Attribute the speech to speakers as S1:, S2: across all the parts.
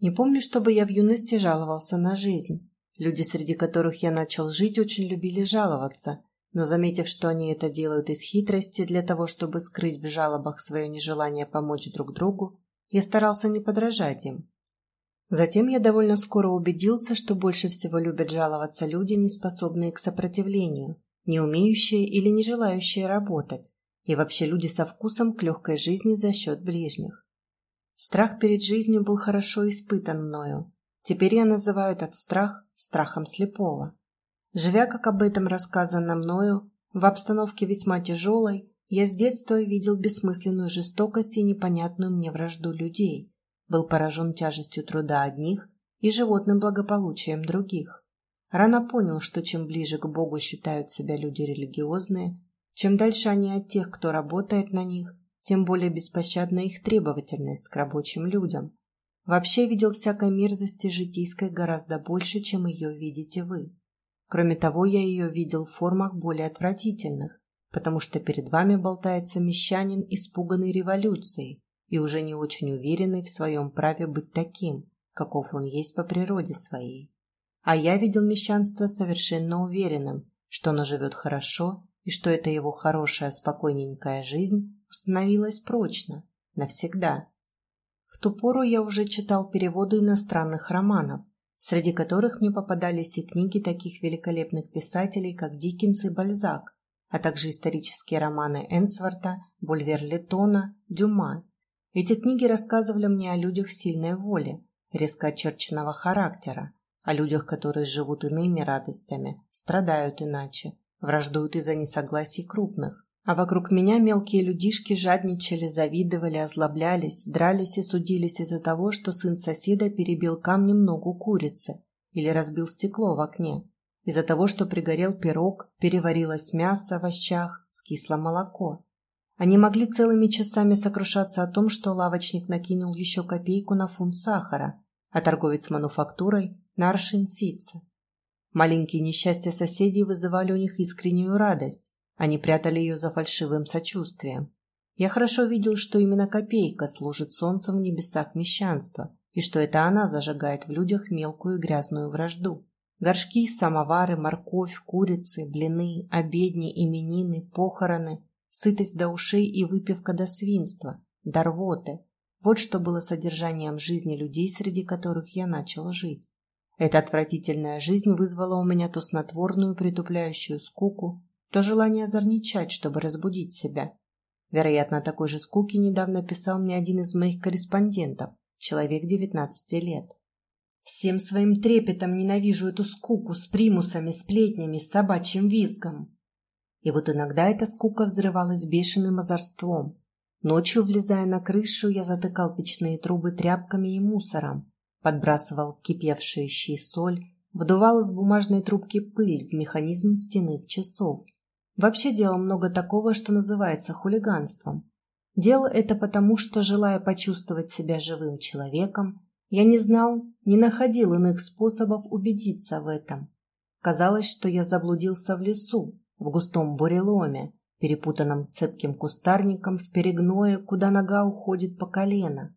S1: Не помню, чтобы я в юности жаловался на жизнь. Люди, среди которых я начал жить, очень любили жаловаться, но заметив, что они это делают из хитрости для того, чтобы скрыть в жалобах свое нежелание помочь друг другу, я старался не подражать им. Затем я довольно скоро убедился, что больше всего любят жаловаться люди, не способные к сопротивлению, не умеющие или не желающие работать, и вообще люди со вкусом к легкой жизни за счет ближних. Страх перед жизнью был хорошо испытан мною. Теперь я называю этот страх страхом слепого. Живя, как об этом рассказано мною, в обстановке весьма тяжелой, я с детства видел бессмысленную жестокость и непонятную мне вражду людей, был поражен тяжестью труда одних и животным благополучием других. Рано понял, что чем ближе к Богу считают себя люди религиозные, чем дальше они от тех, кто работает на них, тем более беспощадна их требовательность к рабочим людям. Вообще видел всякой мерзости житейской гораздо больше, чем ее видите вы. Кроме того, я ее видел в формах более отвратительных, потому что перед вами болтается мещанин, испуганный революцией и уже не очень уверенный в своем праве быть таким, каков он есть по природе своей. А я видел мещанство совершенно уверенным, что оно живет хорошо и что эта его хорошая, спокойненькая жизнь установилась прочно, навсегда. В ту пору я уже читал переводы иностранных романов, среди которых мне попадались и книги таких великолепных писателей, как Диккенс и Бальзак, а также исторические романы Энсворта, Бульвер-Летона, Дюма. Эти книги рассказывали мне о людях сильной воли, резко очерченного характера, о людях, которые живут иными радостями, страдают иначе, враждуют из-за несогласий крупных. А вокруг меня мелкие людишки жадничали, завидовали, озлоблялись, дрались и судились из-за того, что сын соседа перебил камнем ногу курицы или разбил стекло в окне, из-за того, что пригорел пирог, переварилось мясо в овощах, скисло молоко. Они могли целыми часами сокрушаться о том, что лавочник накинул еще копейку на фунт сахара, а торговец мануфактурой на аршин ситца. Маленькие несчастья соседей вызывали у них искреннюю радость, они прятали ее за фальшивым сочувствием. Я хорошо видел, что именно копейка служит солнцем в небесах мещанства, и что это она зажигает в людях мелкую грязную вражду. Горшки, самовары, морковь, курицы, блины, обедни, именины, похороны, сытость до ушей и выпивка до свинства, до рвоты, вот что было содержанием жизни людей, среди которых я начал жить. Эта отвратительная жизнь вызвала у меня то снотворную притупляющую скуку, то желание озорничать, чтобы разбудить себя. Вероятно, такой же скуки недавно писал мне один из моих корреспондентов, человек 19 лет. Всем своим трепетом ненавижу эту скуку с примусами, сплетнями, с собачьим визгом. И вот иногда эта скука взрывалась бешеным озорством, Ночью, влезая на крышу, я затыкал печные трубы тряпками и мусором, подбрасывал в кипевшие щи соль, выдувал из бумажной трубки пыль в механизм стенных часов. Вообще делал много такого, что называется хулиганством. Делал это потому, что, желая почувствовать себя живым человеком, я не знал, не находил иных способов убедиться в этом. Казалось, что я заблудился в лесу, в густом буреломе, перепутанном цепким кустарником в перегное, куда нога уходит по колено.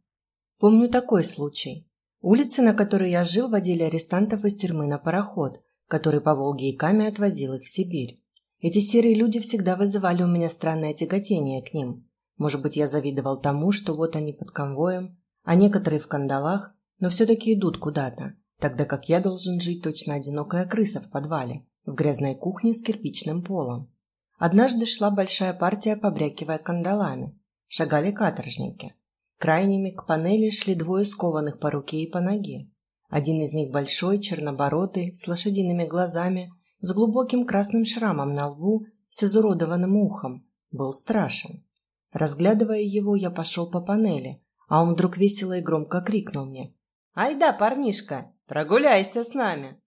S1: Помню такой случай. Улицы, на которой я жил, водили арестантов из тюрьмы на пароход, который по Волге и Каме отвозил их в Сибирь. Эти серые люди всегда вызывали у меня странное тяготение к ним. Может быть, я завидовал тому, что вот они под конвоем, а некоторые в кандалах, но все-таки идут куда-то, тогда как я должен жить точно одинокая крыса в подвале, в грязной кухне с кирпичным полом. Однажды шла большая партия, побрякивая кандалами. Шагали каторжники. Крайними к панели шли двое скованных по руке и по ноге. Один из них большой, чернобородый, с лошадиными глазами, с глубоким красным шрамом на лбу, с изуродованным ухом, был страшен. Разглядывая его, я пошел по панели, а он вдруг весело и громко крикнул мне. «Ай да, парнишка, прогуляйся с нами!»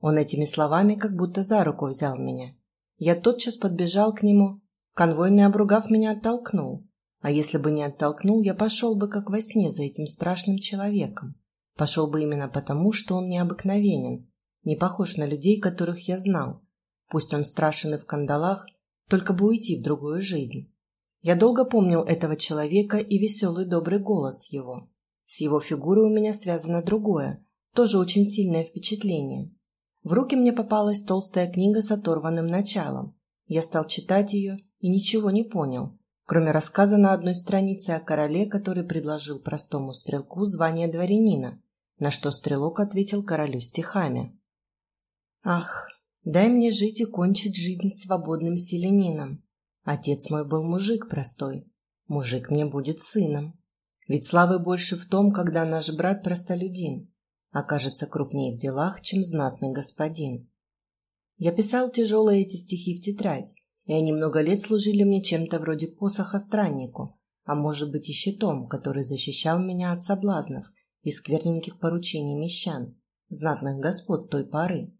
S1: Он этими словами как будто за руку взял меня. Я тотчас подбежал к нему. Конвойный, обругав меня, оттолкнул. А если бы не оттолкнул, я пошел бы как во сне за этим страшным человеком. Пошел бы именно потому, что он необыкновенен, не похож на людей, которых я знал. Пусть он страшен и в кандалах, только бы уйти в другую жизнь. Я долго помнил этого человека и веселый добрый голос его. С его фигурой у меня связано другое, тоже очень сильное впечатление. В руки мне попалась толстая книга с оторванным началом. Я стал читать ее и ничего не понял, кроме рассказа на одной странице о короле, который предложил простому стрелку звание дворянина, на что стрелок ответил королю стихами. «Ах, дай мне жить и кончить жизнь свободным селенином. Отец мой был мужик простой, мужик мне будет сыном. Ведь славы больше в том, когда наш брат простолюдин, окажется крупнее в делах, чем знатный господин. Я писал тяжелые эти стихи в тетрадь, и они много лет служили мне чем-то вроде посоха страннику, а может быть и щитом, который защищал меня от соблазнов и скверненьких поручений мещан, знатных господ той поры.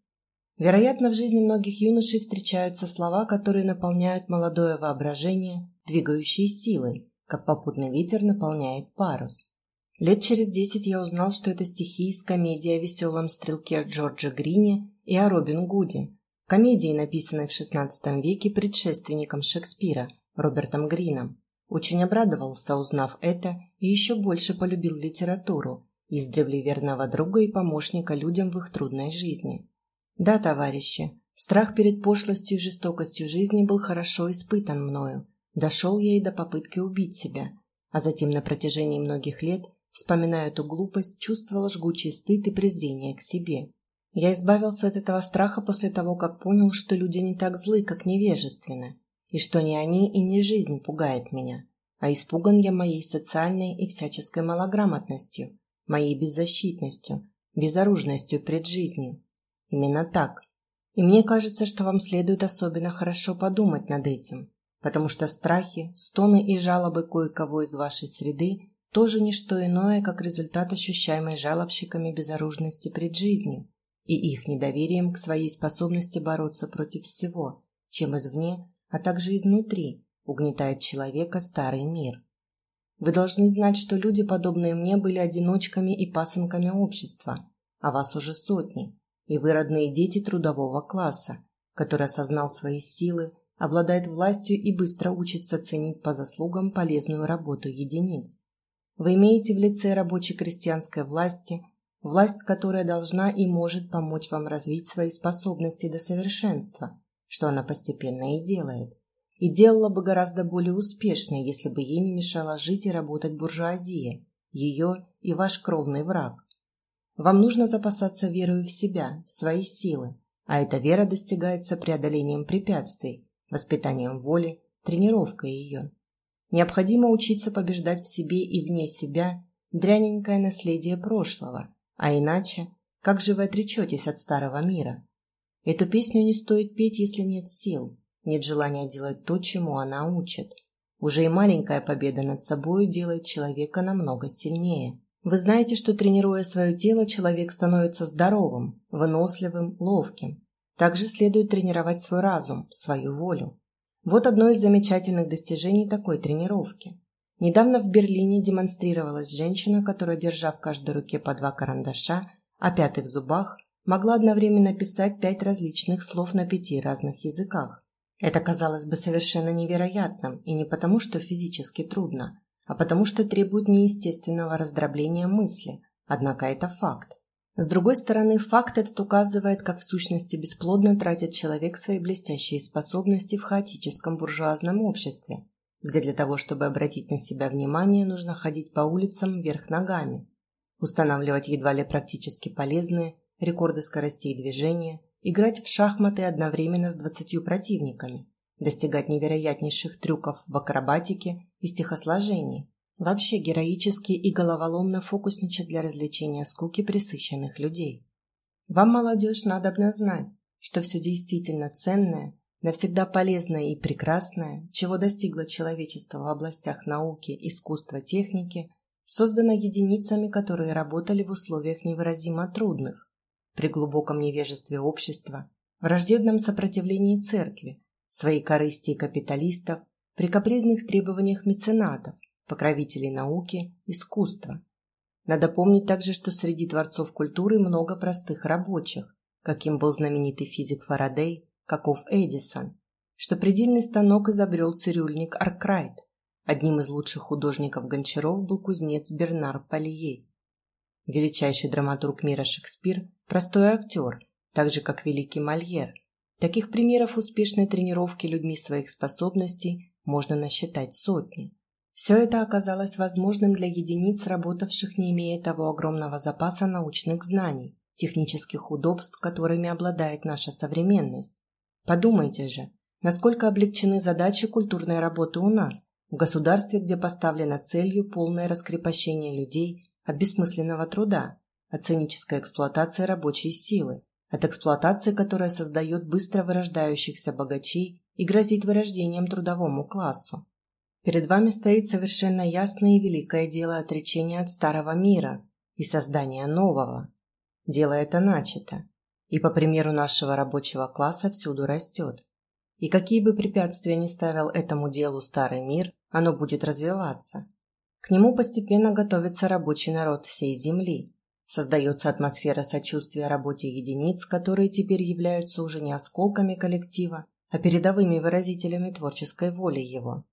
S1: Вероятно, в жизни многих юношей встречаются слова, которые наполняют молодое воображение, двигающие силой, как попутный ветер наполняет парус. Лет через десять я узнал, что это стихи из комедии о веселом стрелке Джорджа Грине и о Робин Гуде, комедии, написанной в XVI веке предшественником Шекспира, Робертом Грином. Очень обрадовался, узнав это, и еще больше полюбил литературу, издревле верного друга и помощника людям в их трудной жизни. Да, товарищи, страх перед пошлостью и жестокостью жизни был хорошо испытан мною. Дошел я и до попытки убить себя, а затем на протяжении многих лет, вспоминая эту глупость, чувствовал жгучий стыд и презрение к себе. Я избавился от этого страха после того, как понял, что люди не так злы, как невежественны, и что не они и не жизнь пугает меня, а испуган я моей социальной и всяческой малограмотностью, моей беззащитностью, безоружностью пред жизнью. Именно так. И мне кажется, что вам следует особенно хорошо подумать над этим, потому что страхи, стоны и жалобы кое-кого из вашей среды тоже не что иное, как результат ощущаемой жалобщиками безоружности пред жизнью и их недоверием к своей способности бороться против всего, чем извне, а также изнутри угнетает человека старый мир. Вы должны знать, что люди, подобные мне, были одиночками и пасынками общества, а вас уже сотни, и вы родные дети трудового класса, который осознал свои силы, обладает властью и быстро учится ценить по заслугам полезную работу единиц. Вы имеете в лице рабочей крестьянской власти, власть, которая должна и может помочь вам развить свои способности до совершенства, что она постепенно и делает. И делала бы гораздо более успешной, если бы ей не мешала жить и работать буржуазия, ее и ваш кровный враг. Вам нужно запасаться верой в себя, в свои силы, а эта вера достигается преодолением препятствий, воспитанием воли, тренировкой ее. Необходимо учиться побеждать в себе и вне себя дряненькое наследие прошлого, а иначе, как же вы отречетесь от старого мира? Эту песню не стоит петь, если нет сил, нет желания делать то, чему она учит. Уже и маленькая победа над собой делает человека намного сильнее. Вы знаете, что тренируя свое тело, человек становится здоровым, выносливым, ловким. Также следует тренировать свой разум, свою волю. Вот одно из замечательных достижений такой тренировки. Недавно в Берлине демонстрировалась женщина, которая, держа в каждой руке по два карандаша, а пятый в зубах, могла одновременно писать пять различных слов на пяти разных языках. Это казалось бы совершенно невероятным, и не потому, что физически трудно, а потому что требует неестественного раздробления мысли, однако это факт. С другой стороны, факт этот указывает, как в сущности бесплодно тратит человек свои блестящие способности в хаотическом буржуазном обществе, где для того, чтобы обратить на себя внимание, нужно ходить по улицам вверх ногами, устанавливать едва ли практически полезные рекорды скоростей движения, играть в шахматы одновременно с двадцатью противниками, достигать невероятнейших трюков в акробатике и стихосложении, вообще героически и головоломно фокусничать для развлечения скуки присыщенных людей. Вам, молодежь, надо знать, что все действительно ценное, навсегда полезное и прекрасное, чего достигло человечество в областях науки, искусства, техники, создано единицами, которые работали в условиях невыразимо трудных, при глубоком невежестве общества, враждебном сопротивлении церкви, своей корысти и капиталистов, при капризных требованиях меценатов, покровителей науки, искусства. Надо помнить также, что среди творцов культуры много простых рабочих, каким был знаменитый физик Фарадей, каков Эдисон, что предельный станок изобрел цирюльник Аркрайт. Одним из лучших художников Гончаров был кузнец Бернар Палией. Величайший драматург мира Шекспир – простой актер, так же, как великий Мольер. Таких примеров успешной тренировки людьми своих способностей можно насчитать сотни. Все это оказалось возможным для единиц, работавших, не имея того огромного запаса научных знаний, технических удобств, которыми обладает наша современность. Подумайте же, насколько облегчены задачи культурной работы у нас, в государстве, где поставлена целью полное раскрепощение людей от бессмысленного труда, от цинической эксплуатации рабочей силы, от эксплуатации, которая создает быстро вырождающихся богачей и грозит вырождением трудовому классу. Перед вами стоит совершенно ясное и великое дело отречения от старого мира и создания нового. Дело это начато, и по примеру нашего рабочего класса всюду растет. И какие бы препятствия ни ставил этому делу старый мир, оно будет развиваться. К нему постепенно готовится рабочий народ всей Земли. Создается атмосфера сочувствия работе единиц, которые теперь являются уже не осколками коллектива, а передовыми выразителями творческой воли его.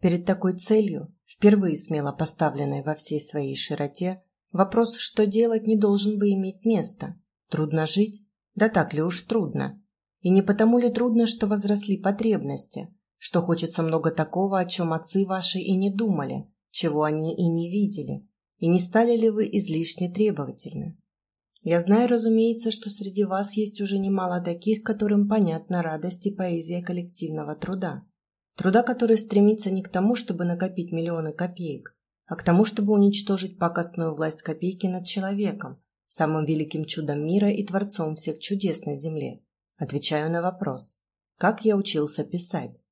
S1: Перед такой целью, впервые смело поставленной во всей своей широте, вопрос, что делать, не должен бы иметь места. Трудно жить? Да так ли уж трудно? И не потому ли трудно, что возросли потребности, что хочется много такого, о чем отцы ваши и не думали, чего они и не видели, и не стали ли вы излишне требовательны? Я знаю, разумеется, что среди вас есть уже немало таких, которым понятна радость и поэзия коллективного труда. Труда, который стремится не к тому, чтобы накопить миллионы копеек, а к тому, чтобы уничтожить пакостную власть копейки над человеком, самым великим чудом мира и творцом всех чудес на земле. Отвечаю на вопрос. Как я учился писать?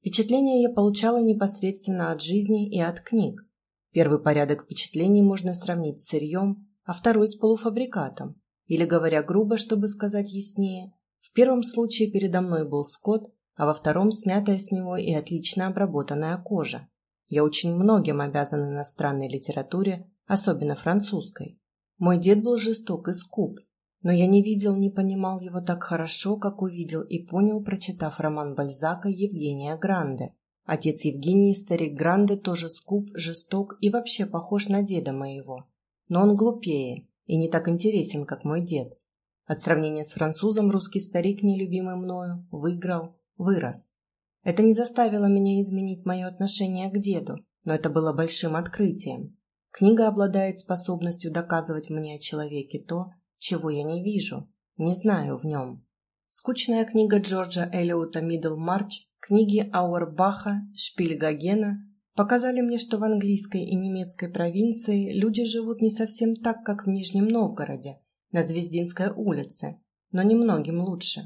S1: Впечатления я получала непосредственно от жизни и от книг. Первый порядок впечатлений можно сравнить с сырьем, а второй с полуфабрикатом. Или, говоря грубо, чтобы сказать яснее, в первом случае передо мной был скот, а во втором снятая с него и отлично обработанная кожа. Я очень многим обязан иностранной литературе, особенно французской. Мой дед был жесток и скуп, но я не видел, не понимал его так хорошо, как увидел и понял, прочитав роман Бальзака Евгения Гранде. Отец Евгений, старик Гранде, тоже скуп, жесток и вообще похож на деда моего. Но он глупее и не так интересен, как мой дед. От сравнения с французом русский старик, нелюбимый мною, выиграл, вырос. Это не заставило меня изменить мое отношение к деду, но это было большим открытием. Книга обладает способностью доказывать мне о человеке то, чего я не вижу, не знаю в нем. Скучная книга Джорджа Эллиота «Миддлмарч», книги Ауэрбаха, Шпильгагена показали мне, что в английской и немецкой провинции люди живут не совсем так, как в Нижнем Новгороде, на Звездинской улице, но немногим лучше.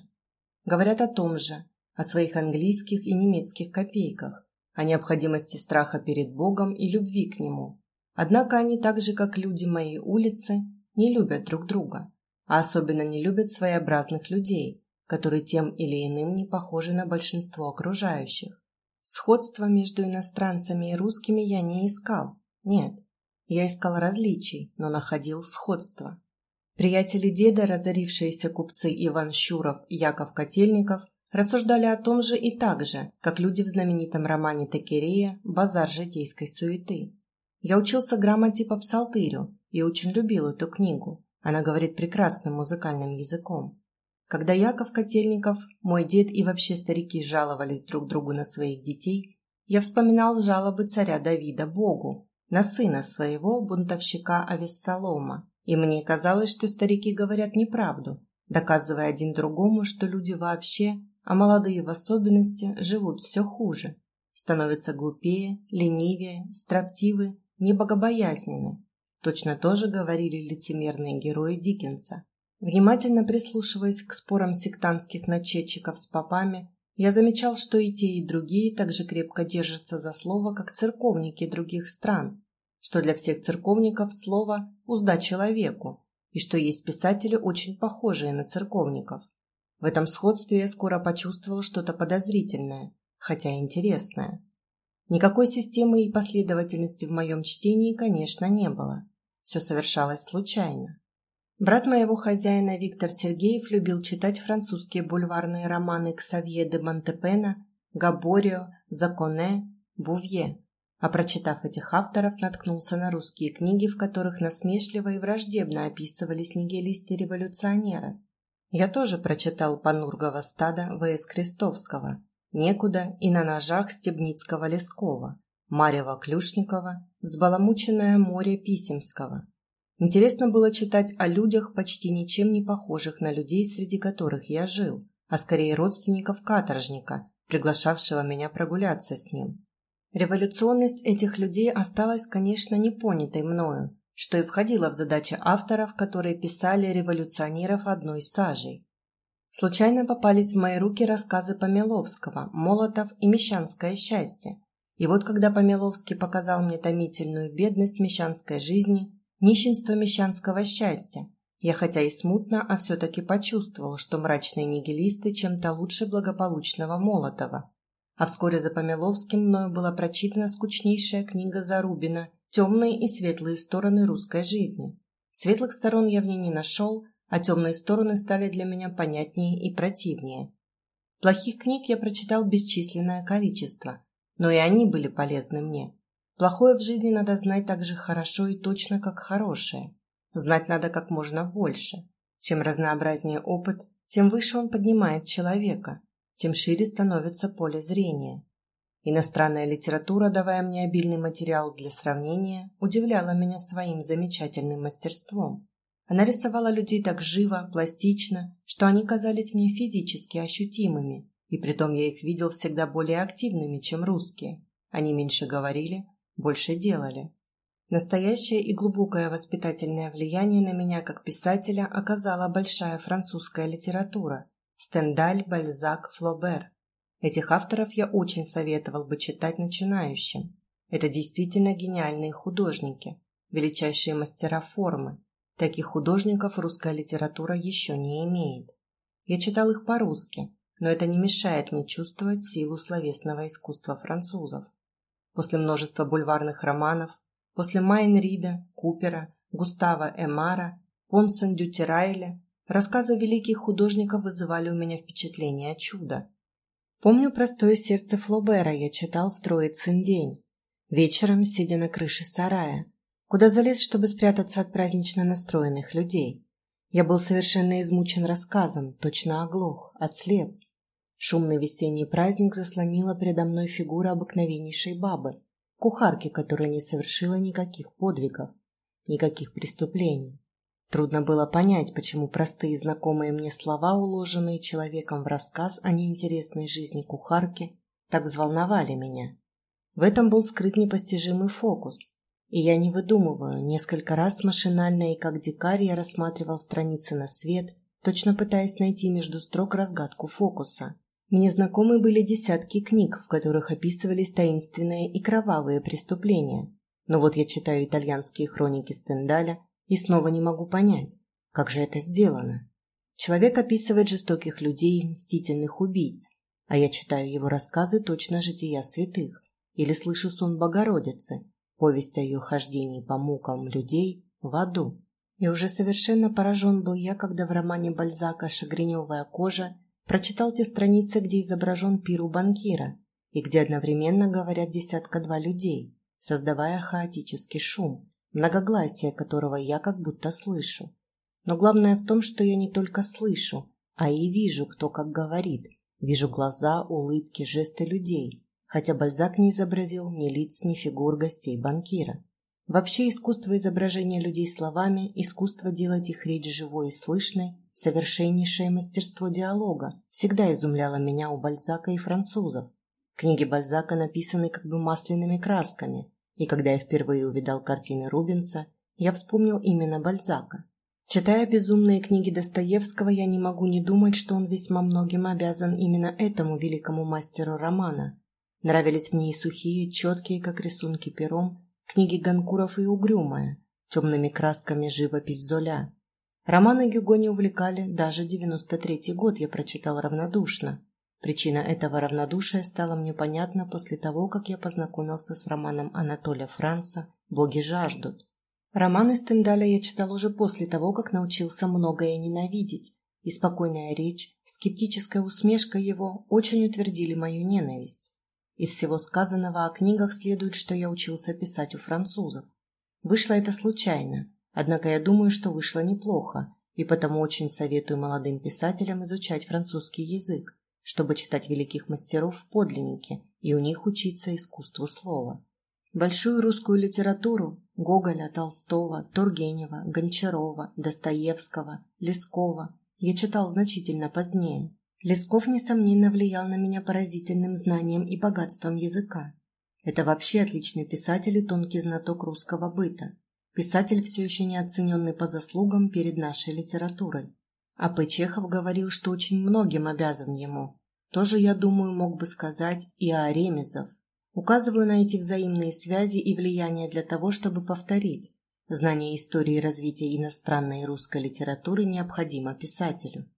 S1: Говорят о том же, о своих английских и немецких копейках, о необходимости страха перед Богом и любви к Нему. Однако они так же, как люди моей улицы, не любят друг друга, а особенно не любят своеобразных людей, которые тем или иным не похожи на большинство окружающих. Сходства между иностранцами и русскими я не искал. Нет, я искал различий, но находил сходства. Приятели деда, разорившиеся купцы Иван Щуров и Яков Котельников, рассуждали о том же и так же, как люди в знаменитом романе Текерея «Базар житейской суеты». Я учился грамоте по псалтырю и очень любил эту книгу. Она говорит прекрасным музыкальным языком. Когда Яков Котельников, мой дед и вообще старики жаловались друг другу на своих детей, я вспоминал жалобы царя Давида Богу на сына своего, бунтовщика Авессалома. И мне казалось, что старики говорят неправду, доказывая один другому, что люди вообще, а молодые в особенности, живут все хуже, становятся глупее, ленивее, строптивы небогобоязнены. Точно тоже говорили лицемерные герои Диккенса. Внимательно прислушиваясь к спорам сектантских начетчиков с попами, я замечал, что и те, и другие так же крепко держатся за слово, как церковники других стран, что для всех церковников слово «узда человеку», и что есть писатели, очень похожие на церковников. В этом сходстве я скоро почувствовал что-то подозрительное, хотя интересное. Никакой системы и последовательности в моем чтении, конечно, не было. Все совершалось случайно. Брат моего хозяина Виктор Сергеев любил читать французские бульварные романы Ксавье де Монтепена, Габорио, Законе, Бувье. а прочитав этих авторов, наткнулся на русские книги, в которых насмешливо и враждебно описывались нигилисты-революционеры. Я тоже прочитал Панургова стада В.С. Крестовского, Некуда и на ножах Стебницкого-Лескова, Марьева Клюшникова, Взбаламученное море Писемского. Интересно было читать о людях, почти ничем не похожих на людей, среди которых я жил, а скорее родственников каторжника, приглашавшего меня прогуляться с ним. Революционность этих людей осталась, конечно, непонятой мною, что и входило в задачи авторов, которые писали революционеров одной сажей. Случайно попались в мои руки рассказы Помеловского «Молотов и мещанское счастье». И вот когда Помеловский показал мне томительную бедность мещанской жизни, нищенство мещанского счастья, я хотя и смутно, а все-таки почувствовал, что мрачные нигилисты чем-то лучше благополучного Молотова. А вскоре за Помеловским мною была прочитана скучнейшая книга Зарубина «Темные и светлые стороны русской жизни». Светлых сторон я в ней не нашел, а темные стороны стали для меня понятнее и противнее. Плохих книг я прочитал бесчисленное количество, но и они были полезны мне. Плохое в жизни надо знать так же хорошо и точно, как хорошее. Знать надо как можно больше. Чем разнообразнее опыт, тем выше он поднимает человека, тем шире становится поле зрения. Иностранная литература, давая мне обильный материал для сравнения, удивляла меня своим замечательным мастерством. Она рисовала людей так живо, пластично, что они казались мне физически ощутимыми, и притом я их видел всегда более активными, чем русские. Они меньше говорили, больше делали. Настоящее и глубокое воспитательное влияние на меня как писателя оказала большая французская литература – Стендаль, Бальзак, Флобер. Этих авторов я очень советовал бы читать начинающим. Это действительно гениальные художники, величайшие мастера формы. Таких художников русская литература еще не имеет. Я читал их по-русски, но это не мешает мне чувствовать силу словесного искусства французов. После множества бульварных романов, после Майнрида, Купера, Густава Эмара, Понсон Дютерайля, рассказы великих художников вызывали у меня впечатление чуда. Помню простое сердце Флобера я читал в Троицын день, вечером, сидя на крыше сарая, куда залез, чтобы спрятаться от празднично настроенных людей. Я был совершенно измучен рассказом, точно оглох, отслеп. Шумный весенний праздник заслонила передо мной фигура обыкновеннейшей бабы, кухарки, которая не совершила никаких подвигов, никаких преступлений. Трудно было понять, почему простые знакомые мне слова, уложенные человеком в рассказ о неинтересной жизни кухарки, так взволновали меня. В этом был скрыт непостижимый фокус, и я не выдумываю, несколько раз машинально и как дикарь я рассматривал страницы на свет, точно пытаясь найти между строк разгадку фокуса. Мне знакомы были десятки книг, в которых описывались таинственные и кровавые преступления. Но вот я читаю итальянские хроники Стендаля и снова не могу понять, как же это сделано. Человек описывает жестоких людей, мстительных убийц, а я читаю его рассказы точно жития святых или слышу сон Богородицы, повесть о ее хождении по мукам людей в аду. И уже совершенно поражен был я, когда в романе Бальзака «Шагреневая кожа» прочитал те страницы, где изображен пир у банкира, и где одновременно говорят десятка-два людей, создавая хаотический шум, многогласие которого я как будто слышу. Но главное в том, что я не только слышу, а и вижу, кто как говорит. Вижу глаза, улыбки, жесты людей, хотя Бальзак не изобразил ни лиц, ни фигур гостей банкира. Вообще искусство изображения людей словами, искусство делать их речь живой и слышной, совершеннейшее мастерство диалога всегда изумляло меня у Бальзака и французов. Книги Бальзака написаны как бы масляными красками, и когда я впервые увидал картины Рубенса, я вспомнил именно Бальзака. Читая безумные книги Достоевского, я не могу не думать, что он весьма многим обязан именно этому великому мастеру романа. Нравились мне и сухие, четкие, как рисунки пером, книги Ганкуров и Угрюмая, темными красками живопись Золя. Романы Гюго не увлекали, даже 93-й год я прочитал равнодушно. Причина этого равнодушия стала мне понятна после того, как я познакомился с романом Анатолия Франца «Боги жаждут». Романы Стендаля я читал уже после того, как научился многое ненавидеть, и спокойная речь, скептическая усмешка его очень утвердили мою ненависть. Из всего сказанного о книгах следует, что я учился писать у французов. Вышло это случайно, однако я думаю, что вышло неплохо, и потому очень советую молодым писателям изучать французский язык, чтобы читать великих мастеров в подлиннике и у них учиться искусству слова. Большую русскую литературу Гоголя, Толстого, Тургенева, Гончарова, Достоевского, Лескова я читал значительно позднее. Лесков, несомненно, влиял на меня поразительным знанием и богатством языка. Это вообще отличный писатель и тонкий знаток русского быта. Писатель, все еще не оцененный по заслугам перед нашей литературой. А П. Чехов говорил, что очень многим обязан ему. Тоже, я думаю, мог бы сказать и о Ремезов. Указываю на эти взаимные связи и влияния для того, чтобы повторить. Знание истории развития иностранной и русской литературы необходимо писателю.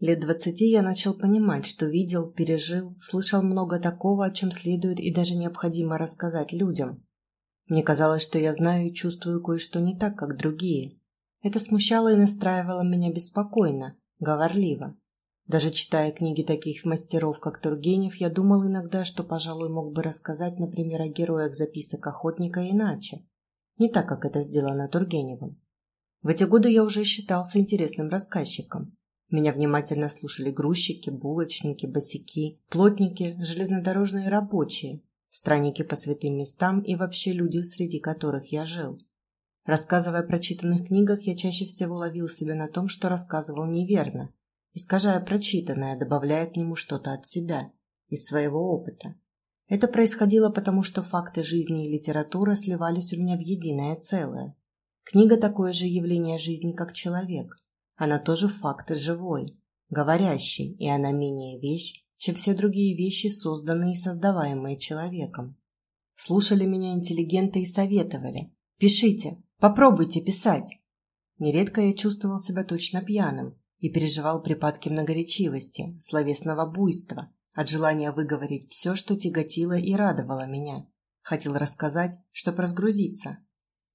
S1: Лет двадцати я начал понимать, что видел, пережил, слышал много такого, о чем следует и даже необходимо рассказать людям. Мне казалось, что я знаю и чувствую кое-что не так, как другие. Это смущало и настраивало меня беспокойно, говорливо. Даже читая книги таких мастеров, как Тургенев, я думал иногда, что, пожалуй, мог бы рассказать, например, о героях записок охотника иначе. Не так, как это сделано Тургеневым. В эти годы я уже считался интересным рассказчиком. Меня внимательно слушали грузчики, булочники, босики, плотники, железнодорожные рабочие, странники по святым местам и вообще люди, среди которых я жил. Рассказывая о прочитанных книгах, я чаще всего ловил себя на том, что рассказывал неверно – искажая прочитанное, добавляя к нему что-то от себя, из своего опыта. Это происходило потому, что факты жизни и литература сливались у меня в единое целое. Книга – такое же явление жизни, как человек. Она тоже факт живой, говорящий, и она менее вещь, чем все другие вещи, созданные и создаваемые человеком. Слушали меня интеллигенты и советовали. «Пишите, попробуйте писать». Нередко я чувствовал себя точно пьяным, и переживал припадки многоречивости, словесного буйства, от желания выговорить все, что тяготило и радовало меня. Хотел рассказать, чтобы разгрузиться.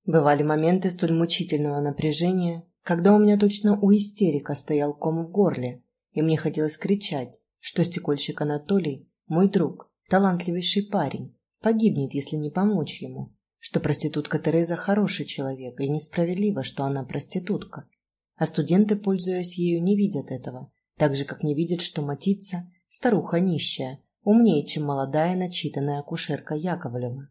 S1: Бывали моменты столь мучительного напряжения, когда у меня точно у истерика стоял ком в горле, и мне хотелось кричать, что стекольщик Анатолий, мой друг, талантливейший парень, погибнет, если не помочь ему, что проститутка Тереза хороший человек, и несправедливо, что она проститутка, а студенты, пользуясь ею, не видят этого, так же, как не видят, что Матица – старуха нищая, умнее, чем молодая начитанная акушерка Яковлева.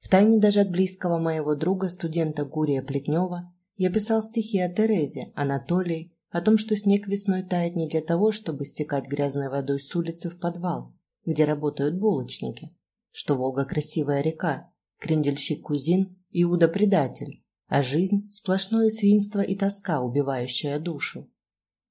S1: Втайне даже от близкого моего друга, студента Гурия Плетнева, я писал стихи о Терезе, Анатолии, о том, что снег весной тает не для того, чтобы стекать грязной водой с улицы в подвал, где работают булочники, что Волга красивая река, крендельщик Кузин, Иуда предатель, а жизнь – сплошное свинство и тоска, убивающая душу.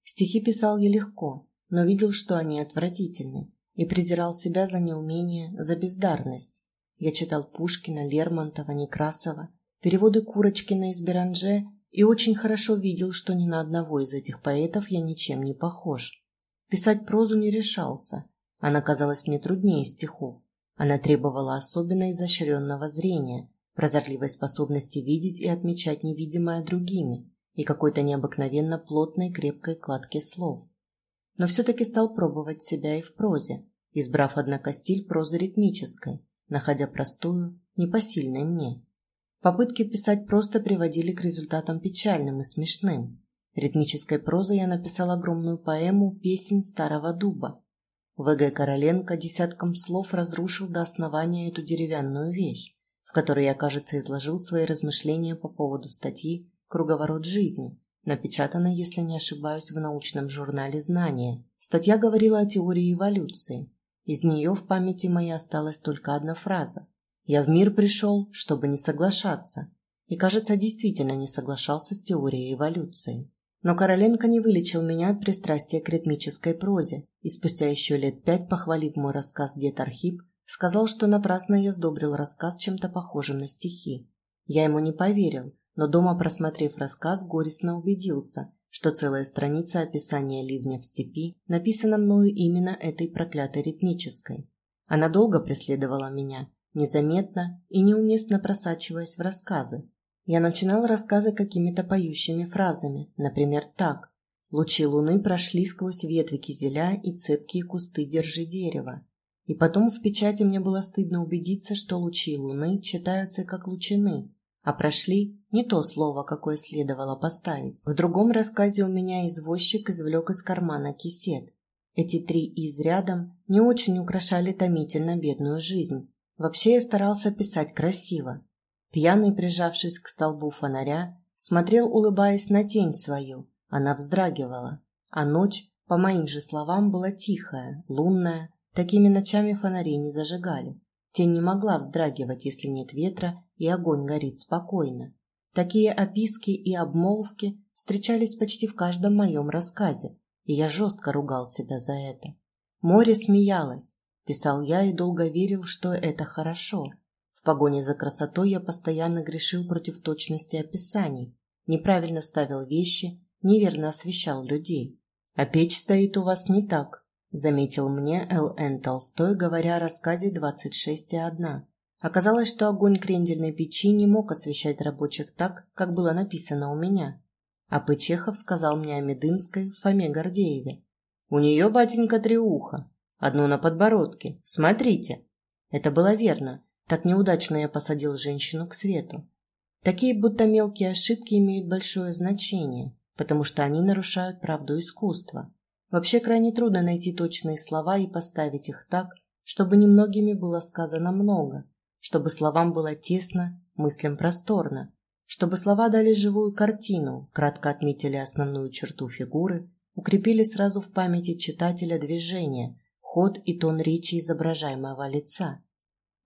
S1: Стихи писал я легко, но видел, что они отвратительны, и презирал себя за неумение, за бездарность. Я читал Пушкина, Лермонтова, Некрасова, переводы Курочкина из Беранже и очень хорошо видел, что ни на одного из этих поэтов я ничем не похож. Писать прозу не решался, она казалась мне труднее стихов. Она требовала особенно изощренного зрения, прозорливой способности видеть и отмечать невидимое другими и какой-то необыкновенно плотной крепкой кладки слов. Но все-таки стал пробовать себя и в прозе, избрав, однако, стиль прозы ритмической, находя простую, непосильной мне. Попытки писать просто приводили к результатам печальным и смешным. Ритмической прозой я написал огромную поэму «Песень старого дуба». В.Г. Короленко десятком слов разрушил до основания эту деревянную вещь в которой я, кажется, изложил свои размышления по поводу статьи «Круговорот жизни», напечатанной, если не ошибаюсь, в научном журнале «Знания». Статья говорила о теории эволюции. Из нее в памяти моей осталась только одна фраза. «Я в мир пришел, чтобы не соглашаться». И, кажется, действительно не соглашался с теорией эволюции. Но Короленко не вылечил меня от пристрастия к ритмической прозе, и спустя еще лет пять, похвалив мой рассказ «Дед Архип», Сказал, что напрасно я сдобрил рассказ чем-то похожим на стихи. Я ему не поверил, но дома, просмотрев рассказ, горестно убедился, что целая страница описания ливня в степи написана мною именно этой проклятой ритмической. Она долго преследовала меня, незаметно и неуместно просачиваясь в рассказы. Я начинал рассказы какими-то поющими фразами, например, так. «Лучи луны прошли сквозь ветви кизеля и цепкие кусты держи дерева». И потом в печати мне было стыдно убедиться, что лучи луны читаются как лучины, а прошли не то слово, какое следовало поставить. В другом рассказе у меня извозчик извлек из кармана кисет. Эти три из рядом не очень украшали томительно бедную жизнь. Вообще я старался писать красиво. Пьяный, прижавшись к столбу фонаря, смотрел, улыбаясь на тень свою. Она вздрагивала. А ночь, по моим же словам, была тихая, лунная. Такими ночами фонари не зажигали. Тень не могла вздрагивать, если нет ветра, и огонь горит спокойно. Такие описки и обмолвки встречались почти в каждом моем рассказе, и я жестко ругал себя за это. Море смеялось, писал я и долго верил, что это хорошо. В погоне за красотой я постоянно грешил против точности описаний, неправильно ставил вещи, неверно освещал людей. А печь стоит у вас не так, заметил мне Л.Н. Толстой, говоря о рассказе «26 и одна». Оказалось, что огонь крендельной печи не мог освещать рабочих так, как было написано у меня. А П. Чехов сказал мне о Медынской Фоме Гордееве. «У нее, батенька, три уха. Одно на подбородке. Смотрите». Это было верно. Так неудачно я посадил женщину к свету. Такие будто мелкие ошибки имеют большое значение, потому что они нарушают правду искусства. Вообще крайне трудно найти точные слова и поставить их так, чтобы немногими было сказано много, чтобы словам было тесно, мыслям просторно, чтобы слова дали живую картину, кратко отметили основную черту фигуры, укрепили сразу в памяти читателя движение, ход и тон речи изображаемого лица.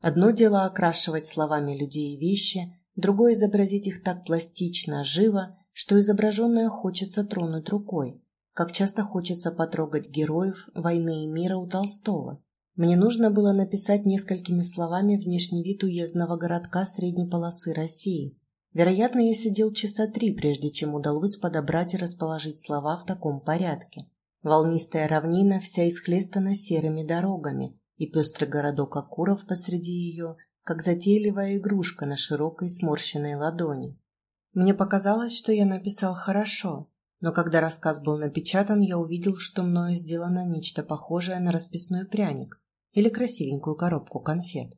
S1: Одно дело окрашивать словами людей и вещи, другое изобразить их так пластично, живо, что изображенное хочется тронуть рукой, как часто хочется потрогать героев «Войны и мира» у Толстого. Мне нужно было написать несколькими словами внешний вид уездного городка средней полосы России. Вероятно, я сидел часа три, прежде чем удалось подобрать и расположить слова в таком порядке. Волнистая равнина вся исхлестана серыми дорогами, и пестрый городок Акуров посреди ее, как затейливая игрушка на широкой сморщенной ладони. Мне показалось, что я написал хорошо, но когда рассказ был напечатан, я увидел, что мною сделано нечто похожее на расписной пряник или красивенькую коробку конфет.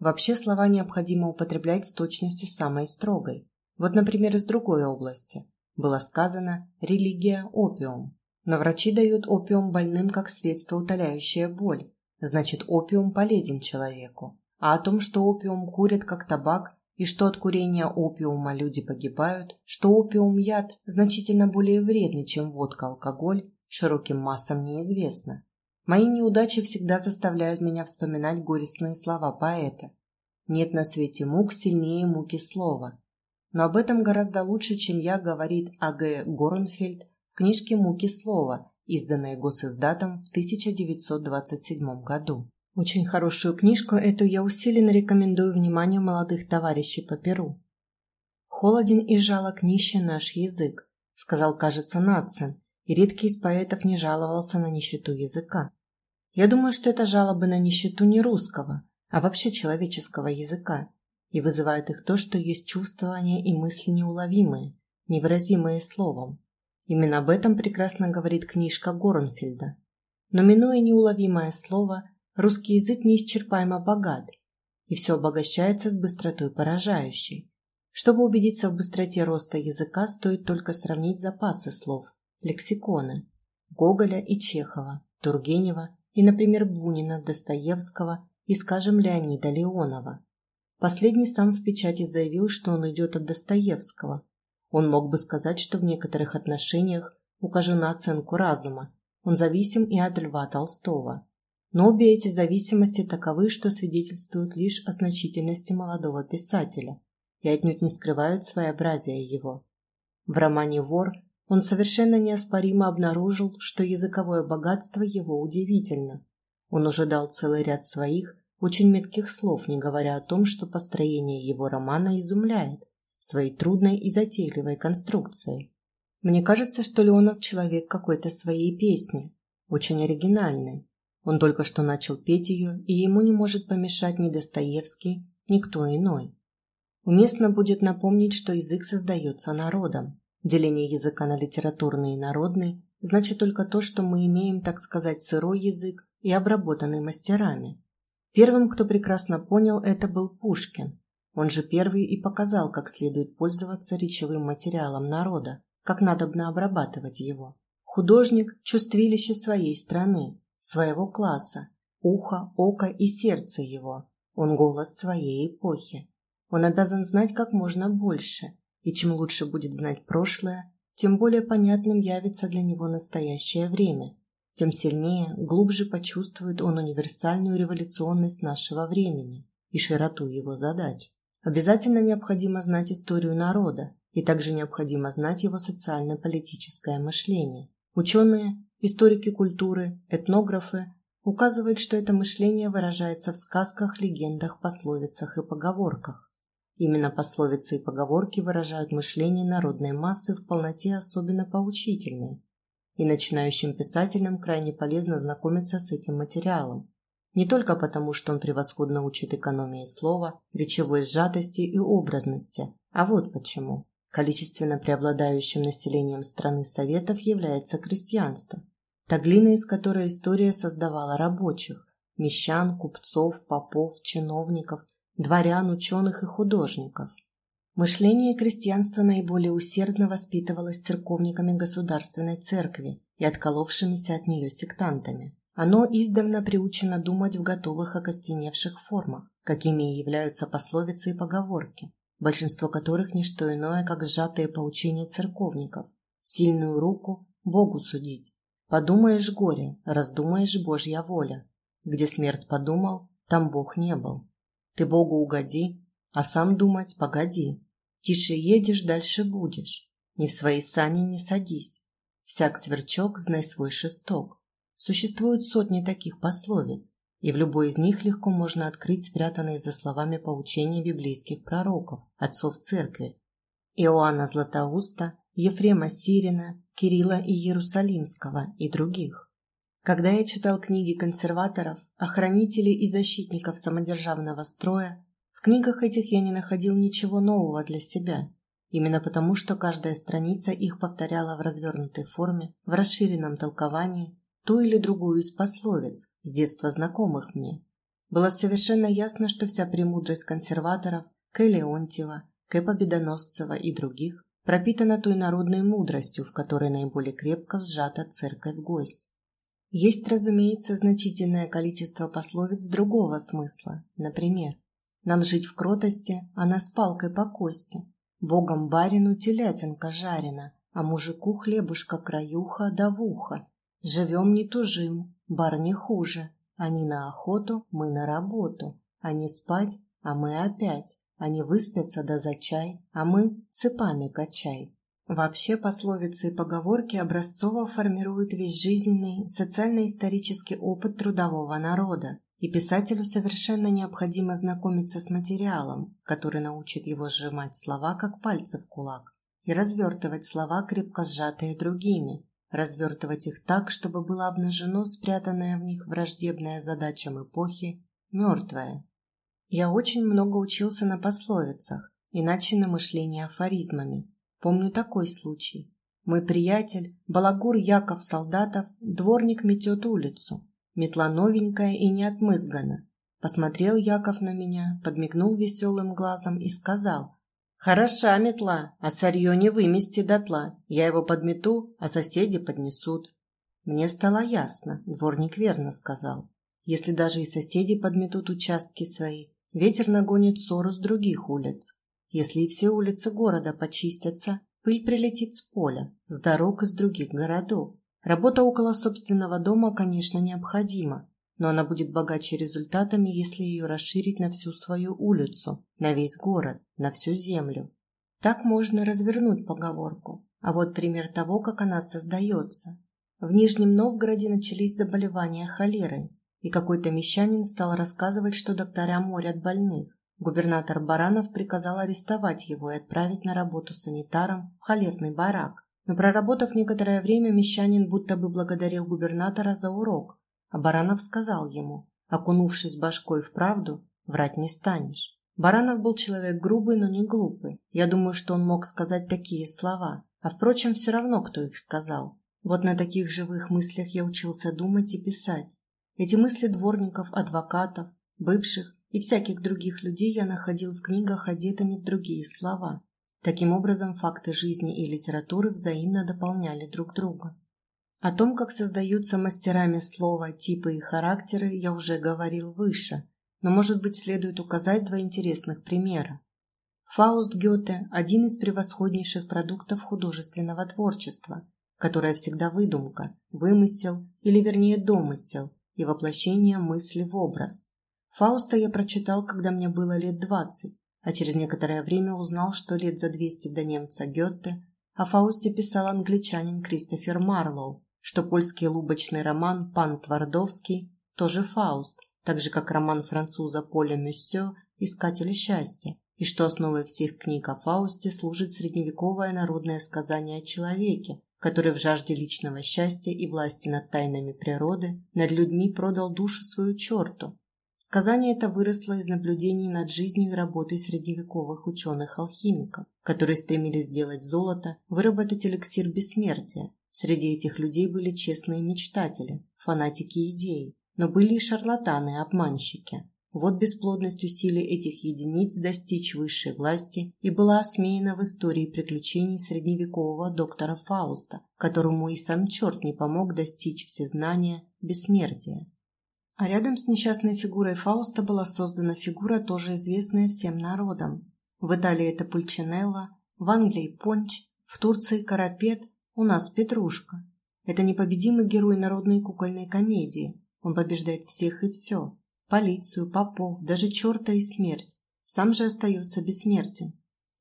S1: Вообще слова необходимо употреблять с точностью самой строгой. Вот, например, из другой области. Было сказано «религия – опиум». Но врачи дают опиум больным как средство, утоляющее боль. Значит, опиум полезен человеку. А о том, что опиум курят как табак, и что от курения опиума люди погибают, что опиум яд значительно более вредный, чем водка, алкоголь, широким массам неизвестно. Мои неудачи всегда заставляют меня вспоминать горестные слова поэта. Нет на свете мук сильнее муки слова. Но об этом гораздо лучше, чем я, говорит А.Г. Горнфельд книжке «Муки слова», изданной госиздатом в 1927 году. Очень хорошую книжку эту я усиленно рекомендую вниманию молодых товарищей по Перу. «Холоден и жалок нище наш язык», — сказал, кажется, Нацин, и редкий из поэтов не жаловался на нищету языка. Я думаю, что это жалобы на нищету не русского, а вообще человеческого языка, и вызывает их то, что есть чувствования и мысли неуловимые, невыразимые словом. Именно об этом прекрасно говорит книжка Горнфельда. Но минуя неуловимое слово, Русский язык неисчерпаемо богат, и все обогащается с быстротой поражающей. Чтобы убедиться в быстроте роста языка, стоит только сравнить запасы слов, лексиконы Гоголя и Чехова, Тургенева и, например, Бунина, Достоевского и, скажем, Леонида Леонова. Последний сам в печати заявил, что он идет от Достоевского. Он мог бы сказать, что в некоторых отношениях укажу на оценку разума. Он зависим и от Льва Толстого. Но обе эти зависимости таковы, что свидетельствуют лишь о значительности молодого писателя и отнюдь не скрывают своеобразия его. В романе «Вор» он совершенно неоспоримо обнаружил, что языковое богатство его удивительно. Он уже дал целый ряд своих, очень метких слов, не говоря о том, что построение его романа изумляет своей трудной и затейливой конструкцией. Мне кажется, что Леонов человек какой-то своей песни, очень оригинальной, он только что начал петь ее, и ему не может помешать ни Достоевский, ни кто иной. Уместно будет напомнить, что язык создается народом. Деление языка на литературный и народный значит только то, что мы имеем, так сказать, сырой язык и обработанный мастерами. Первым, кто прекрасно понял это, был Пушкин. Он же первый и показал, как следует пользоваться речевым материалом народа, как надобно обрабатывать его. Художник – чувствилище своей страны, своего класса, ухо, око и сердце его. Он голос своей эпохи. Он обязан знать как можно больше, и чем лучше будет знать прошлое, тем более понятным явится для него настоящее время, тем сильнее, глубже почувствует он универсальную революционность нашего времени и широту его задач. Обязательно необходимо знать историю народа, и также необходимо знать его социально-политическое мышление. Ученые, историки культуры, этнографы указывают, что это мышление выражается в сказках, легендах, пословицах и поговорках. Именно пословицы и поговорки выражают мышление народной массы в полноте особенно поучительной, и начинающим писателям крайне полезно знакомиться с этим материалом. Не только потому, что он превосходно учит экономии слова, речевой сжатости и образности, а вот почему. Количественно преобладающим населением страны Советов является крестьянство. Та глина, из которой история создавала рабочих, мещан, купцов, попов, чиновников, дворян, ученых и художников. Мышление крестьянства наиболее усердно воспитывалось церковниками государственной церкви и отколовшимися от нее сектантами. Оно издавна приучено думать в готовых окостеневших формах, какими и являются пословицы и поговорки, большинство которых не что иное, как сжатые поучения церковников. Сильную руку Богу судить. Подумаешь горе, раздумаешь Божья воля. Где смерть подумал, там Бог не был. Ты Богу угоди, а сам думать погоди. Тише едешь, дальше будешь. Ни в свои сани не садись. Всяк сверчок, знай свой шесток. Существуют сотни таких пословиц, и в любой из них легко можно открыть спрятанные за словами поучения библейских пророков, отцов церкви. Иоанна Златоуста, Ефрема Сирина, Кирилла и Иерусалимского и других. Когда я читал книги консерваторов, охранителей и защитников самодержавного строя, в книгах этих я не находил ничего нового для себя, именно потому, что каждая страница их повторяла в развернутой форме, в расширенном толковании, ту или другую из пословиц, с детства знакомых мне. Было совершенно ясно, что вся премудрость консерваторов, К. Леонтьева, К. Победоносцева и других пропитана той народной мудростью, в которой наиболее крепко сжата церковь гость. Есть, разумеется, значительное количество пословиц другого смысла, например, нам жить в кротости, а на с палкой по кости. Богом барину телятинка жарена, а мужику хлебушка краюха да в ухо. Живем не тужим, бар не хуже. Они на охоту, мы на работу. Они спать, а мы опять. Они выспятся да за чай, а мы цепами качай. Вообще пословицы и поговорки образцово формируют весь жизненный, социально-исторический опыт трудового народа, и писателю совершенно необходимо знакомиться с материалом, который научит его сжимать слова, как пальцы в кулак, и развертывать слова, крепко сжатые другими, развертывать их так, чтобы было обнажено спрятанное в них враждебное задачам эпохи, мертвое. Я очень много учился на пословицах, иначе на мышлении афоризмами. Помню такой случай. Мой приятель, балагур Яков Солдатов, дворник метет улицу. Метла новенькая и не отмызгана. Посмотрел Яков на меня, подмигнул веселым глазом и сказал. «Хороша метла, а сырье не вымести дотла. Я его подмету, а соседи поднесут». Мне стало ясно, дворник верно сказал. Если даже и соседи подметут участки свои, ветер нагонит ссору с других улиц. Если и все улицы города почистятся, пыль прилетит с поля, с дорог из других городов. Работа около собственного дома, конечно, необходима, но она будет богаче результатами, если ее расширить на всю свою улицу, на весь город, на всю землю. Так можно развернуть поговорку. А вот пример того, как она создается. В Нижнем Новгороде начались заболевания холерой, и какой-то мещанин стал рассказывать, что доктора морят больных. Губернатор Баранов приказал арестовать его и отправить на работу санитаром в холерный барак. Но проработав некоторое время, мещанин будто бы благодарил губернатора за урок, Баранов сказал ему, окунувшись башкой в правду, врать не станешь. Баранов был человек грубый, но не глупый. Я думаю, что он мог сказать такие слова. А впрочем, все равно, кто их сказал. Вот на таких живых мыслях я учился думать и писать. Эти мысли дворников, адвокатов, бывших и всяких других людей я находил в книгах, одетыми в другие слова. Таким образом, факты жизни и литературы взаимно дополняли друг друга. О том, как создаются мастерами слова типы и характеры, я уже говорил выше, но, может быть, следует указать два интересных примера. Фауст Гёте – один из превосходнейших продуктов художественного творчества, которое всегда выдумка, вымысел или, вернее, домысел и воплощение мысли в образ. Фауста я прочитал, когда мне было лет двадцать, а через некоторое время узнал, что лет за двести до немца Гёте о Фаусте писал англичанин Кристофер Марлоу, что польский лубочный роман «Пан Твардовский» тоже Фауст, так же как роман француза Поля Мюссё «Искатель счастья», и что основой всех книг о Фаусте служит средневековое народное сказание о человеке, который в жажде личного счастья и власти над тайнами природы над людьми продал душу свою черту. Сказание это выросло из наблюдений над жизнью и работой средневековых ученых-алхимиков, которые стремились сделать золото, выработать эликсир бессмертия, Среди этих людей были честные мечтатели, фанатики идей, но были и шарлатаны, обманщики. Вот бесплодность усилий этих единиц достичь высшей власти и была осмеяна в истории приключений средневекового доктора Фауста, которому и сам черт не помог достичь всезнания, бессмертия. А рядом с несчастной фигурой Фауста была создана фигура, тоже известная всем народам. В Италии это Пульчинелло, в Англии Понч, в Турции Карапет, у нас Петрушка. Это непобедимый герой народной кукольной комедии. Он побеждает всех и все. Полицию, попов, даже черта и смерть. Сам же остается бессмертен.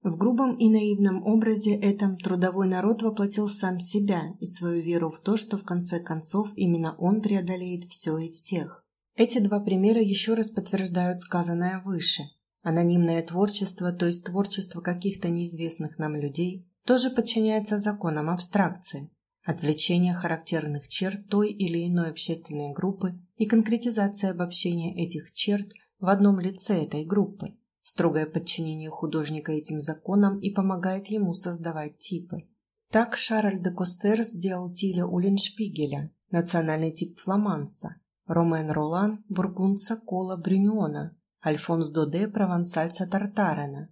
S1: В грубом и наивном образе этом трудовой народ воплотил сам себя и свою веру в то, что в конце концов именно он преодолеет все и всех. Эти два примера еще раз подтверждают сказанное выше. Анонимное творчество, то есть творчество каких-то неизвестных нам людей, тоже подчиняется законам абстракции, отвлечения характерных черт той или иной общественной группы и конкретизация обобщения этих черт в одном лице этой группы. Строгое подчинение художника этим законам и помогает ему создавать типы. Так Шарль де Костер сделал Тиля Уллиншпигеля, национальный тип фламанса, Ромен Ролан – бургунца Кола Брюниона, Альфонс Доде – провансальца Тартарена,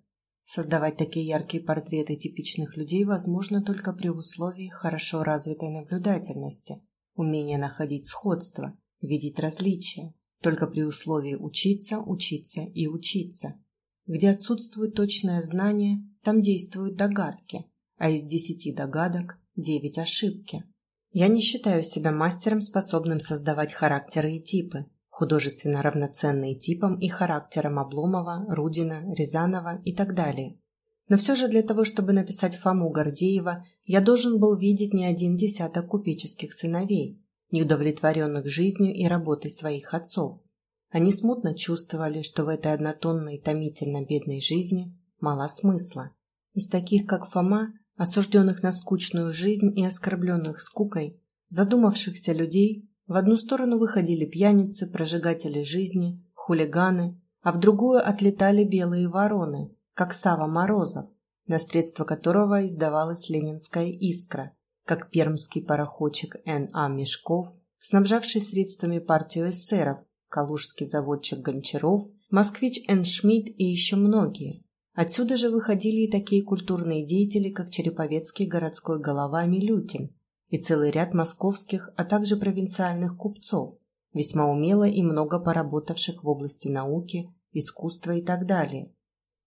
S1: Создавать такие яркие портреты типичных людей возможно только при условии хорошо развитой наблюдательности, умения находить сходство, видеть различия, только при условии учиться, учиться и учиться. Где отсутствует точное знание, там действуют догадки, а из десяти догадок девять ошибки. Я не считаю себя мастером, способным создавать характеры и типы, художественно равноценные типам и характерам Обломова, Рудина, Рязанова и так далее. Но все же для того, чтобы написать Фому Гордеева, я должен был видеть не один десяток купеческих сыновей, неудовлетворенных жизнью и работой своих отцов. Они смутно чувствовали, что в этой однотонной томительно бедной жизни мало смысла. Из таких, как Фома, осужденных на скучную жизнь и оскорбленных скукой, задумавшихся людей в одну сторону выходили пьяницы, прожигатели жизни, хулиганы, а в другую отлетали белые вороны, как Сава Морозов, на средства которого издавалась ленинская искра, как пермский пароходчик Н.А. Мешков, снабжавший средствами партию эсеров, калужский заводчик Гончаров, москвич Н. Шмидт и еще многие. Отсюда же выходили и такие культурные деятели, как Череповецкий городской голова Милютин, и целый ряд московских, а также провинциальных купцов, весьма умело и много поработавших в области науки, искусства и так далее.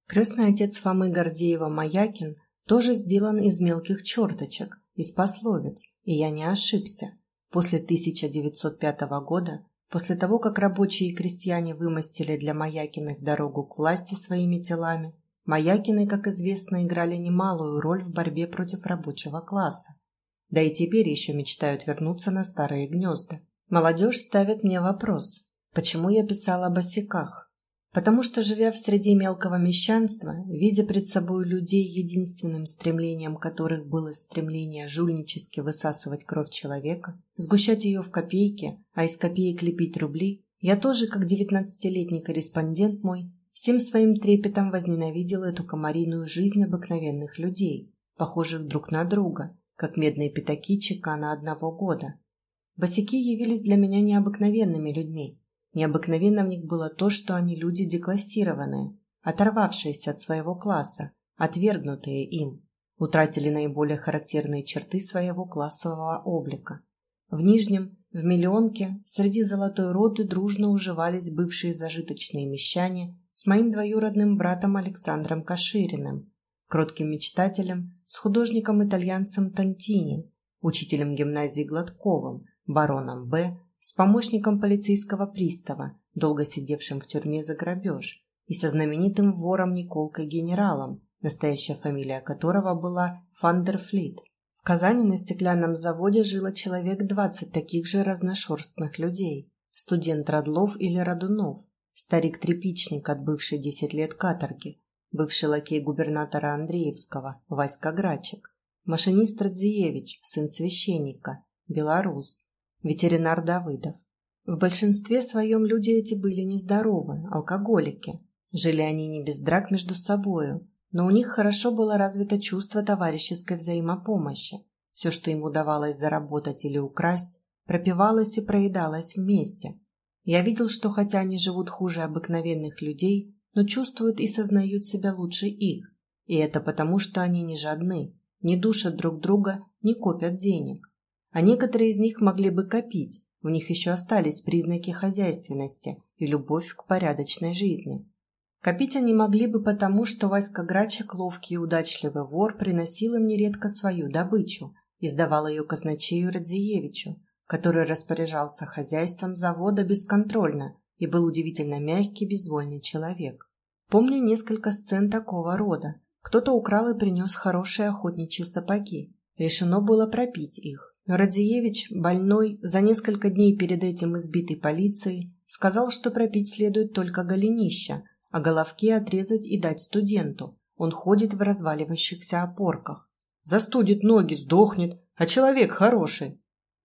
S1: Крестный отец Фомы Гордеева Маякин тоже сделан из мелких черточек, из пословиц, и я не ошибся. После 1905 года, после того, как рабочие и крестьяне вымостили для Маякиных дорогу к власти своими телами, Маякины, как известно, играли немалую роль в борьбе против рабочего класса. Да и теперь еще мечтают вернуться на старые гнезда. Молодежь ставит мне вопрос, почему я писала о босиках? Потому что, живя в среде мелкого мещанства, видя пред собой людей, единственным стремлением которых было стремление жульнически высасывать кровь человека, сгущать ее в копейки, а из копеек лепить рубли, я тоже, как девятнадцатилетний корреспондент мой, всем своим трепетом возненавидела эту комариную жизнь обыкновенных людей, похожих друг на друга, как медные пятаки чекана одного года. Босяки явились для меня необыкновенными людьми. Необыкновенно в них было то, что они люди деклассированные, оторвавшиеся от своего класса, отвергнутые им, утратили наиболее характерные черты своего классового облика. В Нижнем, в Миллионке, среди золотой роты дружно уживались бывшие зажиточные мещане с моим двоюродным братом Александром Кашириным, кротким мечтателем, с художником-итальянцем Тантини, учителем гимназии Гладковым, бароном Б., с помощником полицейского пристава, долго сидевшим в тюрьме за грабеж, и со знаменитым вором Николкой генералом, настоящая фамилия которого была Фандерфлит. В Казани на стеклянном заводе жило человек двадцать таких же разношерстных людей. Студент Радлов или Радунов, старик-тряпичник, отбывший десять лет каторги, бывший лакей губернатора Андреевского, Васька Грачик, машинист Радзиевич, сын священника, белорус, ветеринар Давыдов. В большинстве своем люди эти были нездоровы, алкоголики. Жили они не без драк между собою, но у них хорошо было развито чувство товарищеской взаимопомощи. Все, что им удавалось заработать или украсть, пропивалось и проедалось вместе. Я видел, что хотя они живут хуже обыкновенных людей, но чувствуют и сознают себя лучше их. И это потому, что они не жадны, не душат друг друга, не копят денег а некоторые из них могли бы копить, в них еще остались признаки хозяйственности и любовь к порядочной жизни. Копить они могли бы потому, что Васька Грачик, ловкий и удачливый вор, приносил им нередко свою добычу и сдавал ее казначею Радзиевичу, который распоряжался хозяйством завода бесконтрольно и был удивительно мягкий, безвольный человек. Помню несколько сцен такого рода. Кто-то украл и принес хорошие охотничьи сапоги. Решено было пропить их. Но Радзиевич, больной, за несколько дней перед этим избитый полицией, сказал, что пропить следует только голенища, а головки отрезать и дать студенту. Он ходит в разваливающихся опорках. Застудит ноги, сдохнет, а человек хороший.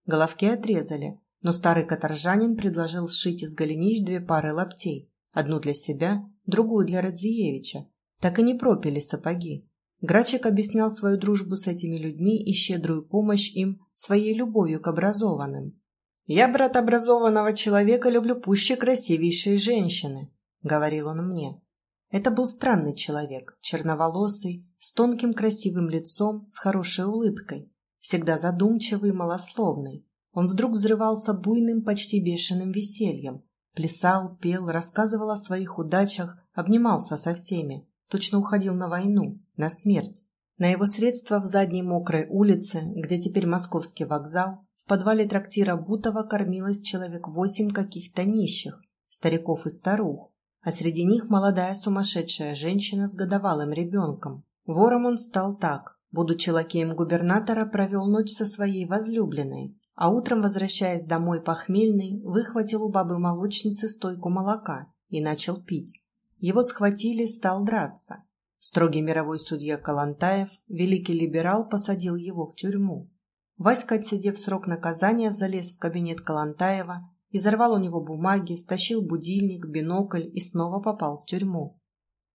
S1: Головки отрезали, но старый каторжанин предложил сшить из голенищ две пары лаптей, одну для себя, другую для Радзиевича. Так и не пропили сапоги. Грачик объяснял свою дружбу с этими людьми и щедрую помощь им своей любовью к образованным. «Я, брат образованного человека, люблю пуще красивейшие женщины», — говорил он мне. Это был странный человек, черноволосый, с тонким красивым лицом, с хорошей улыбкой, всегда задумчивый и малословный. Он вдруг взрывался буйным, почти бешеным весельем, плясал, пел, рассказывал о своих удачах, обнимался со всеми, точно уходил на войну, на смерть. На его средства в задней мокрой улице, где теперь московский вокзал, в подвале трактира Бутова кормилось человек восемь каких-то нищих, стариков и старух, а среди них молодая сумасшедшая женщина с годовалым ребенком. Вором он стал так. Будучи лакеем губернатора, провел ночь со своей возлюбленной, а утром, возвращаясь домой похмельный, выхватил у бабы-молочницы стойку молока и начал пить. Его схватили, стал драться. Строгий мировой судья Калантаев, великий либерал, посадил его в тюрьму. Васька, отсидев срок наказания, залез в кабинет Калантаева, изорвал у него бумаги, стащил будильник, бинокль и снова попал в тюрьму.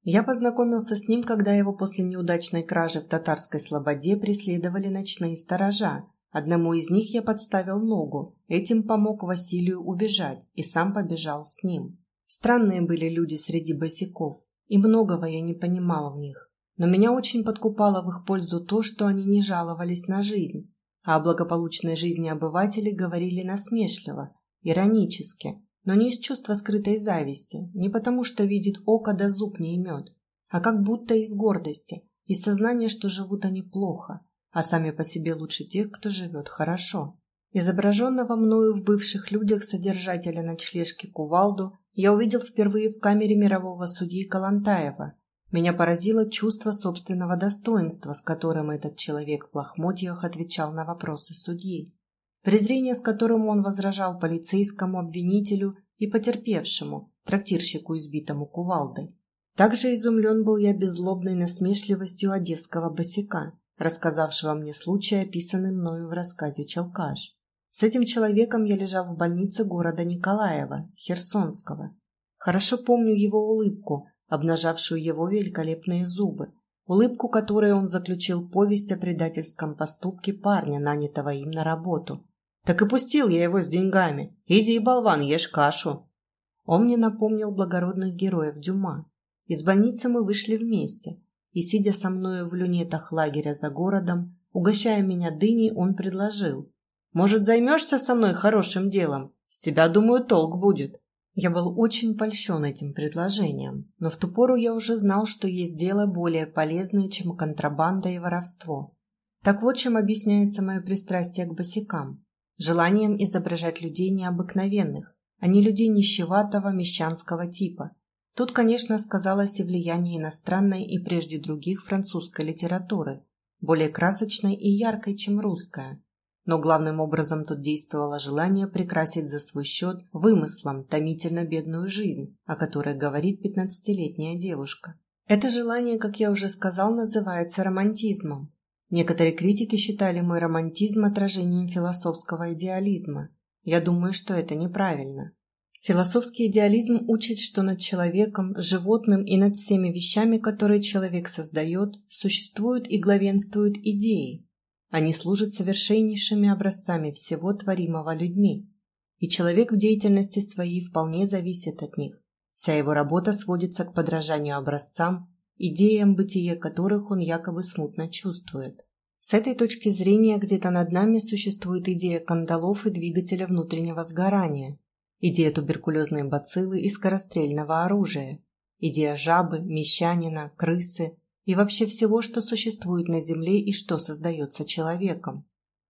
S1: Я познакомился с ним, когда его после неудачной кражи в татарской слободе преследовали ночные сторожа. Одному из них я подставил ногу, этим помог Василию убежать и сам побежал с ним. Странные были люди среди босиков, и многого я не понимала в них. Но меня очень подкупало в их пользу то, что они не жаловались на жизнь, а о благополучной жизни обывателей говорили насмешливо, иронически, но не из чувства скрытой зависти, не потому что видит око да зуб не имет, а как будто из гордости, из сознания, что живут они плохо, а сами по себе лучше тех, кто живет хорошо. Изображенного мною в бывших людях содержателя ночлежки Кувалду я увидел впервые в камере мирового судьи Калантаева. Меня поразило чувство собственного достоинства, с которым этот человек в лохмотьях отвечал на вопросы судьи. Презрение, с которым он возражал полицейскому обвинителю и потерпевшему, трактирщику, избитому кувалдой. Также изумлен был я беззлобной насмешливостью одесского босика, рассказавшего мне случай, описанный мною в рассказе «Челкаш». С этим человеком я лежал в больнице города Николаева, Херсонского. Хорошо помню его улыбку, обнажавшую его великолепные зубы, улыбку которой он заключил повесть о предательском поступке парня, нанятого им на работу. Так и пустил я его с деньгами. Иди, болван, ешь кашу. Он мне напомнил благородных героев Дюма. Из больницы мы вышли вместе, и, сидя со мною в люнетах лагеря за городом, угощая меня дыней, он предложил. «Может, займешься со мной хорошим делом? С тебя, думаю, толк будет». Я был очень польщен этим предложением, но в ту пору я уже знал, что есть дело более полезное, чем контрабанда и воровство. Так вот чем объясняется мое пристрастие к босикам. Желанием изображать людей необыкновенных, а не людей нищеватого мещанского типа. Тут, конечно, сказалось и влияние иностранной и прежде других французской литературы, более красочной и яркой, чем русская. Но главным образом тут действовало желание прекрасить за свой счет вымыслом томительно бедную жизнь, о которой говорит пятнадцатилетняя девушка. Это желание, как я уже сказал, называется романтизмом. Некоторые критики считали мой романтизм отражением философского идеализма. Я думаю, что это неправильно. Философский идеализм учит, что над человеком, животным и над всеми вещами, которые человек создает, существуют и главенствуют идеи, они служат совершеннейшими образцами всего творимого людьми, и человек в деятельности своей вполне зависит от них. Вся его работа сводится к подражанию образцам, идеям бытия которых он якобы смутно чувствует. С этой точки зрения где-то над нами существует идея кандалов и двигателя внутреннего сгорания, идея туберкулезной бациллы и скорострельного оружия, идея жабы, мещанина, крысы, и вообще всего, что существует на Земле и что создается человеком.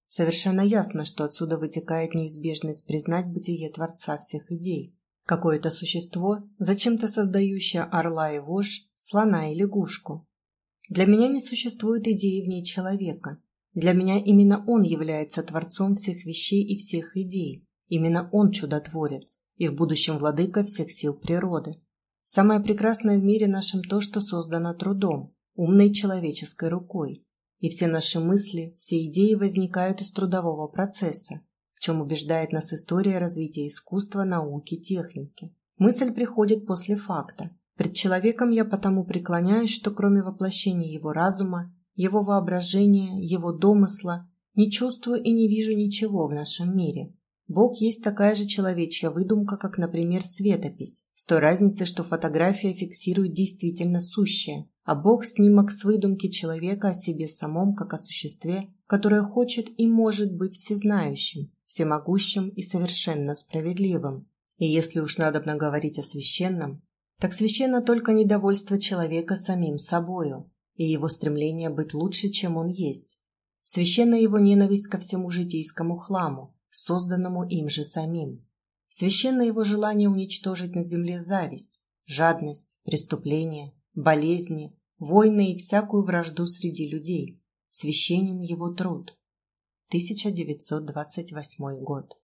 S1: Совершенно ясно, что отсюда вытекает неизбежность признать бытие Творца всех идей. Какое-то существо, зачем-то создающее орла и вож, слона и лягушку. Для меня не существует идеи вне человека. Для меня именно он является Творцом всех вещей и всех идей. Именно он чудотворец и в будущем владыка всех сил природы. Самое прекрасное в мире нашем то, что создано трудом, умной человеческой рукой, и все наши мысли, все идеи возникают из трудового процесса, в чем убеждает нас история развития искусства, науки, техники. Мысль приходит после факта. Пред человеком я потому преклоняюсь, что кроме воплощения его разума, его воображения, его домысла, не чувствую и не вижу ничего в нашем мире. Бог есть такая же человечья выдумка, как, например, светопись, с той разницей, что фотография фиксирует действительно сущее, а Бог – снимок с выдумки человека о себе самом, как о существе, которое хочет и может быть всезнающим, всемогущим и совершенно справедливым. И если уж надо говорить о священном, так священно только недовольство человека самим собою и его стремление быть лучше, чем он есть. Священна его ненависть ко всему житейскому хламу, созданному им же самим. Священно его желание уничтожить на земле зависть, жадность, преступление, болезни, войны и всякую вражду среди людей. Священен его труд. 1928 год.